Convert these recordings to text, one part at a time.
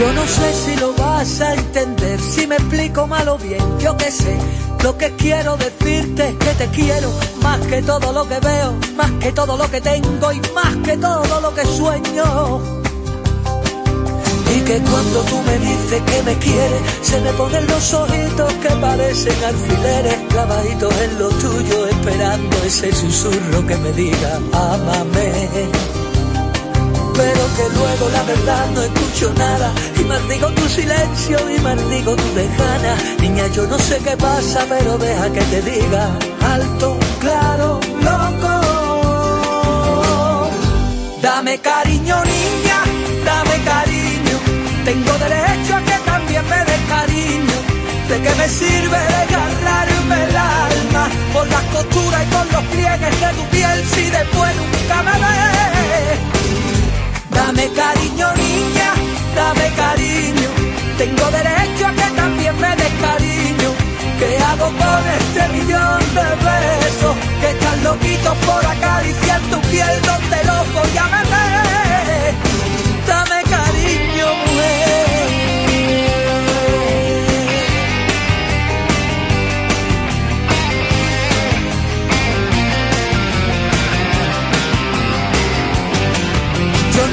Yo no sé si lo vas a entender, si me explico mal o bien, yo qué sé. Lo que quiero decirte es que te quiero más que todo lo que veo, más que todo lo que tengo y más que todo lo que sueño. Y que cuando tú me dices que me quieres, se me ponen los ojitos que parecen alfileres clavaditos en lo tuyo, esperando ese susurro que me diga, ámame pero que luego la verdad no escucho nada y maldigo tu silencio y maldigo tu lejana. Niña, yo no sé qué pasa, pero deja que te diga alto, claro, loco. Dame cariño, niña, cariño, niña, dame cariño. Tengo derecho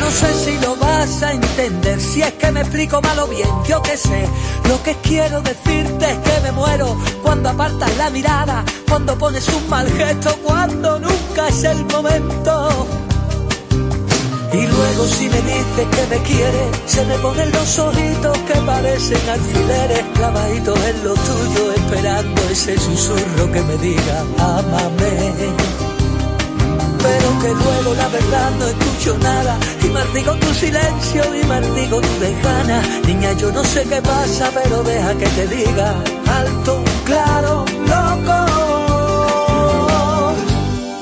no sé si lo vas a entender, si es que me explico mal o bien, yo qué sé. Lo que quiero decirte es que me muero cuando apartas la mirada, cuando pones un mal gesto, cuando nunca es el momento. Y luego si me dices que me quieres, se me ponen los ojitos que parecen alfileres clavaditos en lo tuyo, esperando ese susurro que me diga, amame pero que luego la verdad no escucho nada y maldigo tu silencio y maldigo tu lejana. Niña, yo no sé qué pasa, pero deja que te diga alto, claro, loco.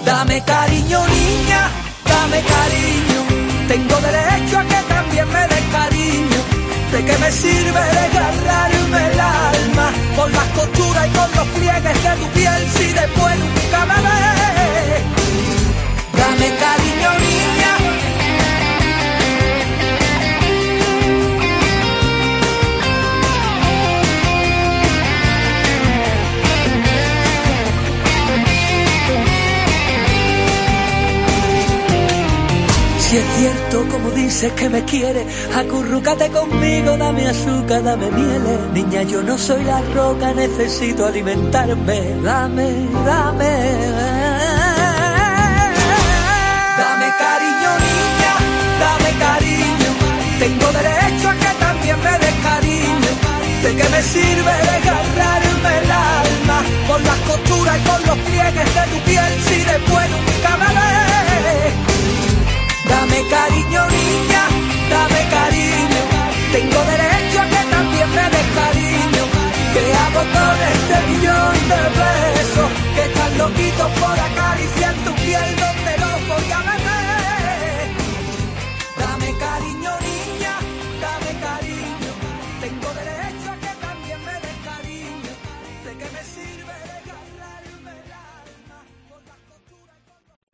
Dame cariño, niña, dame cariño. Tengo derecho a que también me des cariño. ¿De qué me sirve desgarrarme el Si es cierto como dices que me quieres, acurrúcate conmigo, dame azúcar, dame miel. Niña, yo no soy la roca, necesito alimentarme. Dame, dame. Tengo derecho a que también me des cariño. ¿De qué me sirve desgarrarme el alma con las costuras y con los pliegues de tu piel si después nunca me ves?